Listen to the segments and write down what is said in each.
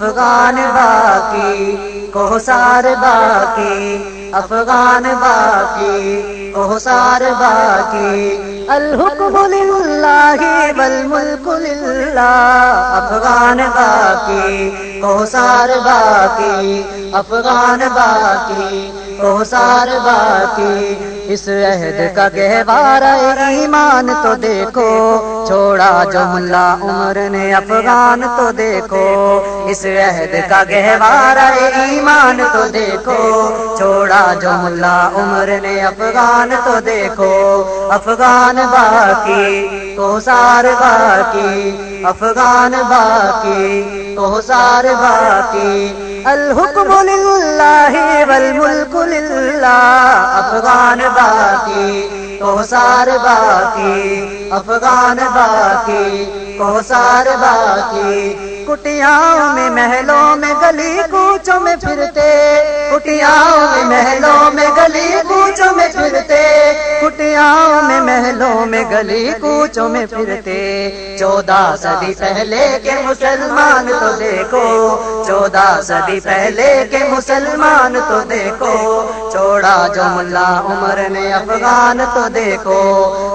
افغان باقی کو سار باقی، افغان باقی کو سار باقی۔ الحکم للہ والملک للہ، افغان باقی کو سار باقی، افغان باقی کو سار باقی۔ اس عہد کا گہوارا ایمان تو دیکھو چھوڑا جو ملا عمر نے افغان تو دیکھو۔ اس عہد کا گہوارا ایمان تو دیکھو۔ چھوڑا جو ملا عمر نے افغان تو دیکھو۔ افغان باقی تو سار باقی۔ افغان باقی تو سار باقی۔ الحکم للہ والملک للہ افغان باقی کوسار باقی افغان باقی کو سار باقی کٹیاؤں میں محلوں میں گلی کوچوں میں پھرتے، کٹیاؤں میں محلوں میں گلی کوچوں میں کٹیاں میں محلوں میں گلی کوچوں میں پھرتے۔ چودہ صدی پہلے کے مسلمان تو دیکھو۔ چودہ صدی پہلے کے مسلمان تو دیکھو۔ چھوڑا جو ملا عمر نے افغان تو دیکھو۔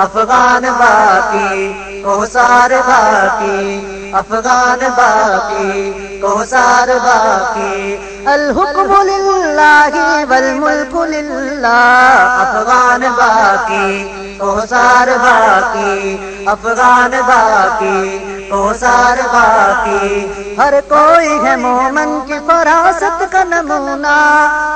افغان باقی کو سار باقی۔ افغان باقی کو سار باقی۔ الحکم للہ والملک للہ افغان باقی کو باقی افغان باقی کو سار باقی۔ ہر کوئی ہے مومن کی فراست کا نمونہ۔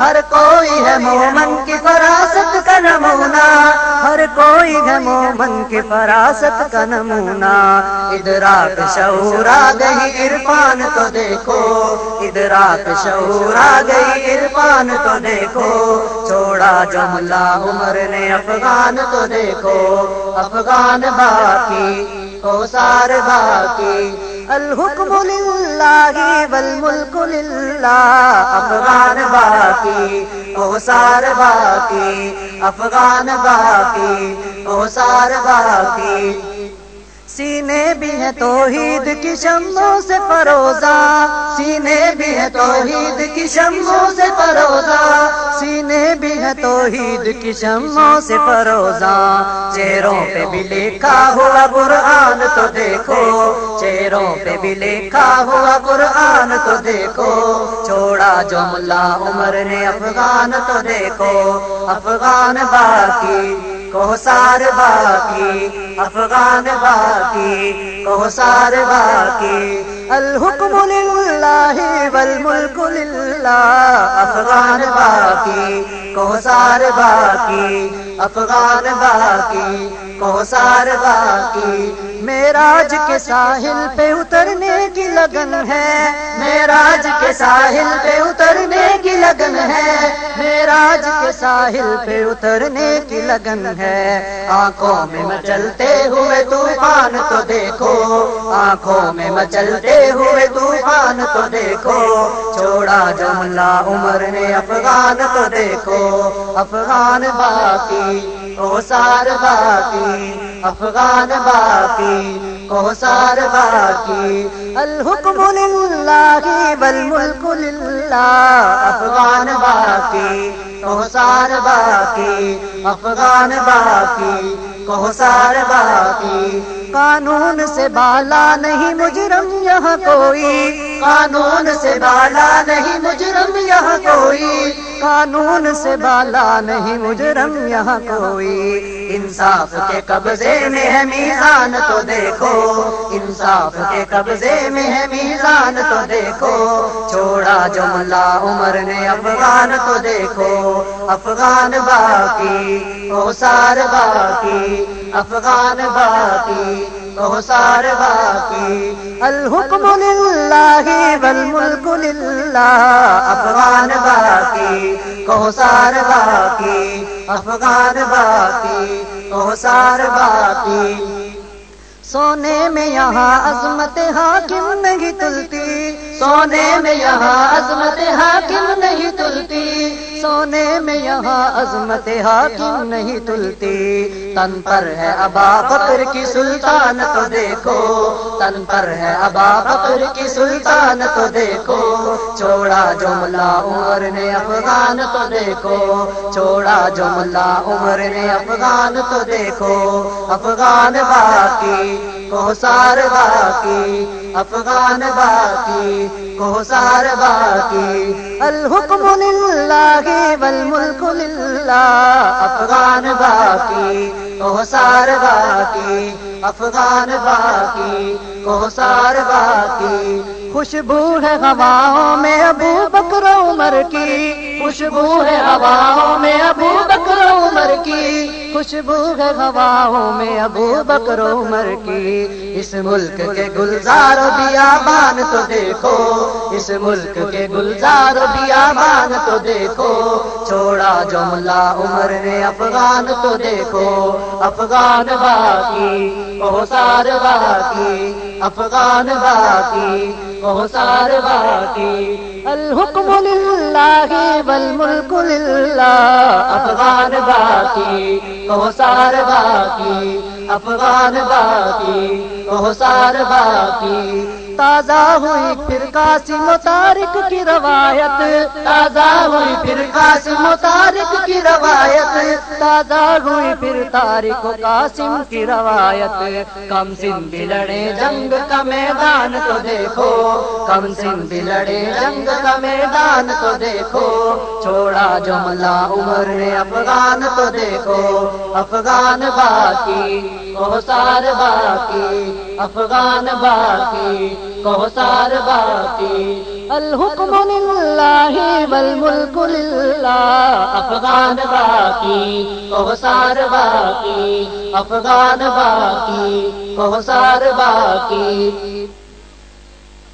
ہر کوئی ہے مومن کی فراست کا نمونہ۔ ہر کوئی ہے مومن کی فراست کا نمونہ۔ ادراک شعور گئی عرفان تو دیکھو۔ ادراک شعور آ گئی عرفان تو دیکھو۔ چھوڑا جملہ عمر نے افغان تو دیکھو۔ افغان باقی۔ کو سار باقی. الحکم للہ والملک للہ، افغان باقی. اوسار باقی، افغان باقی. اوسار باقی. سینے بھی ہے توحید کی شموں سے فروزہ، سینے بھی ہے توحید کی شموں سے فروزہ، سینے بھی ہے توحید کی شموں سے فروزہ۔ چہروں پہ بھی لکھا ہوا قرآن تو دیکھو، چہروں پہ بھی لکھا ہوا قرآن تو دیکھو۔ چھوڑا جو ملا عمر نے افغان تو دیکھو، افغان باقی۔ کو سار باقی، افغان باقی کو سار باقی۔ الحکم للہ والملک للہ، افغان باقی کو سار باقی، افغان باقی کو سار باقی۔ میراج کے ساحل پہ اترنے کی لگن ہے، میراج کے ساحل پہ اترنے کی لگن ہے۔ میراج کے ساحل پہ اترنے کی لگن ہے۔ آنکھوں میں مچلتے ہوئے طوفان تو دیکھو۔ آنکھوں میں مچلتے ہوئے طوفان تو دیکھو۔ چھوڑا جملہ عمر نے افغان تو دیکھو۔ افغان باقی او سار باقی، افغان باقی۔ کو سار باقی الحکم للہ والملک للہ، افغان باقی. کو سار باقی افغان باقی. کو سار باقی قانون سے بالا نہیں مجرم یہاں کوئی. قانون سے بالا نہیں مجرم یہاں کوئی. قانون سے بالا نہیں، مجرم یہاں کوئی۔ انصاف کے قبضے میں ہے میزان، تو دیکھو۔ انصاف کے قبضے میں ہے میزان، تو دیکھو۔ چھوڑا جو ملا عمر نے افغان، تو دیکھو۔ افغان باقی او سار باقی۔ افغان باقی سار باقی۔ الحکم للہ والملک للہ۔ افغان کوسار سار باقی، افغان باقی، کو سار باقی۔ سونے میں یہاں عظمت حاکم نہیں تلتی، سونے میں یہاں عظمت حاکم نہیں تلتی۔ سونے میں یہاں عظمت حاکم نہیں تلتی۔ تن پر ہے ابا بکر کی سلطان تو دیکھو۔ تن پر ہے ابا بکر کی سلطان تو دیکھو۔ چھوڑا جو ملا عمر نے افغان تو دیکھو۔ چھوڑا جو ملا عمر نے افغان تو دیکھو۔ افغان باقی کو سار باقی۔ افغان باقی کو سار باقی۔ الحکم للہ والملک للہ افغان باقی کو سار باقی۔ افغان باقی کو سار باقی۔ خوشبو ہے ہواؤں میں ابو بکر عمر کی۔ خوشبو ہے ہواؤں میں ابو بکر عمر کی۔ خوشبو ہے ہواؤں میں ابو بکر عمر کی۔ اس ملک کے گلزار بیابان تو دیکھو۔ اس ملک کے گلزار بیابان تو دیکھو۔ چھوڑا جو ملا عمر نے افغان تو دیکھو۔ افغان باقی کو سار باقی، افغان باقی۔ محسار سار باقی الحکم للہ والملک للہ، افغان باقی محسار سار باقی، افغان باقی محسار سار باقی۔ تازہ ہوئی پھر قاسم تارک کی روایت، تازہ ہوئی پھر قاسم تارک کی روایت، تازہ ہوئی پھر تارک قاسم کی روایت۔ کم سن بھی لڑے جنگ کا میدان تو دیکھو، کم سن بھی لڑے جنگ کا میدان تو دیکھو۔ چھوڑا جو ملا عمر نے افغان تو دیکھو، افغان باقی کو سار باقی افغان باقی کو سار باقی۔ الحکم للہ والملک للہ۔ افغان باقی کو سار باقی۔ افغان باقی کو سار باقی۔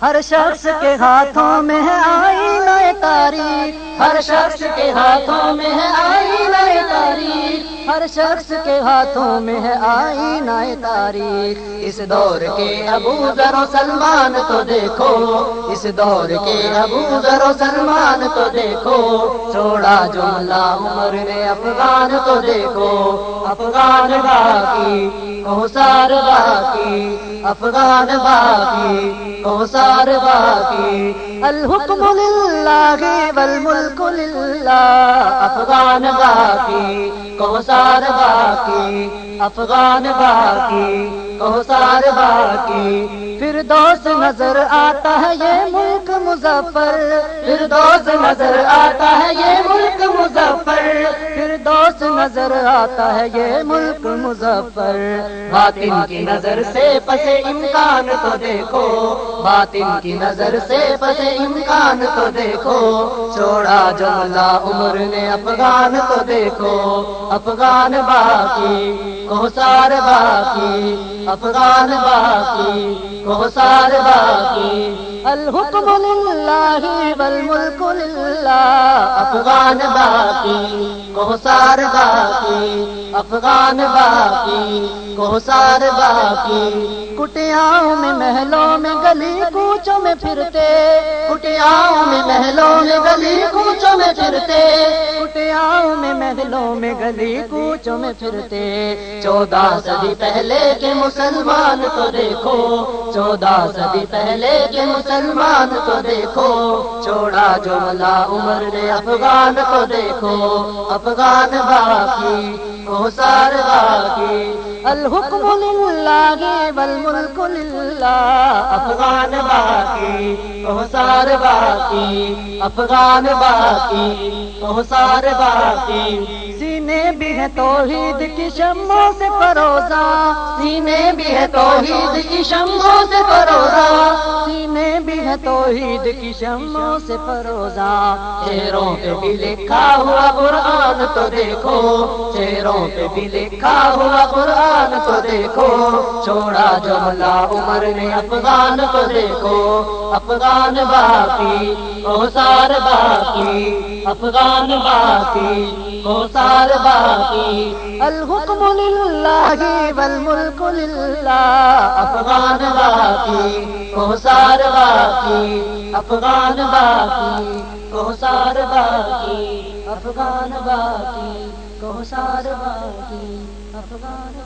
ہر شخص کے ہاتھوں میں ہے آئی نئے تاریخ۔ ہر شخص کے ہاتھوں میں ہے آئی ہر شخص کے ہاتھوں میں ہے آئی نئے تاریخ۔ اس دور کے ابو ذر و سلمان تو دیکھو۔ اس دور کے ابو ذر و سلمان تو دیکھو۔ چھوڑا جو عمر نے افغان تو دیکھو۔ افغان باقی کو سار باقی۔ افغان باقی کوسار باقی، الحکم للہ والملک للہ، افغان باقی کو سار باقی، افغان باقی کو سار باقی پھر دوست نظر آتا ہے یہ ملک مظفر. پھر دوست نظر آتا ہے یہ ملک مظفر. پھر دوست نظر آتا ہے یہ ملک مظفر. باطن کی نظر سے پسے امکان تو دیکھو. باطن کی نظر سے پسے امکان تو دیکھو. چھوڑا جملہ عمر نے افغان تو دیکھو. افغان باقی کوسار باقی افغان باقی کوسار باقی۔ الحکم للہ والملک للہ افغان باقی کوسار باقی۔ افغان باقی کو سار باقی۔ کٹیاؤں میں محلوں میں گلی کوچوں میں پھرتے۔ کٹیاؤں میں محلوں میں گلی کوچوں میں پھرتے۔ کٹیاؤں میں محلوں میں گلی کوچوں میں پھرتے۔ چودہ صدی پہلے کے مسلمان تو دیکھو۔ چودہ صدی پہلے کے مسلمان تو دیکھو۔ چھوڑا جو ملا عمر نے افغان کو دیکھو۔ افغان باقی۔ کو سار باقی الحکم للہ والملک للہ افغان باقی کو سار باقی افغان باقی کو سار باقی سینے بھی ہے توحید کی شموں سے پروزہ سینے بھی ہے توحید کی شموں سے پروزہ سینے بھی ہے توحید کی شموں سے پروزہ چہروں پہ بھی لکھا ہوا قرآن تو دیکھو۔ چہروں پہ بھی لکھا ہوا قرآن تو دیکھو۔ چھوڑا جو ملا عمر نے افغان تو دیکھو۔ افغان باقی کو سار باقی، افغان باقی۔ سار باقی. الحکم للہ والملک للہ. افغان باقی. سار باقی. افغان باقی. سار باقی. افغان باقی. سار باقی. افغان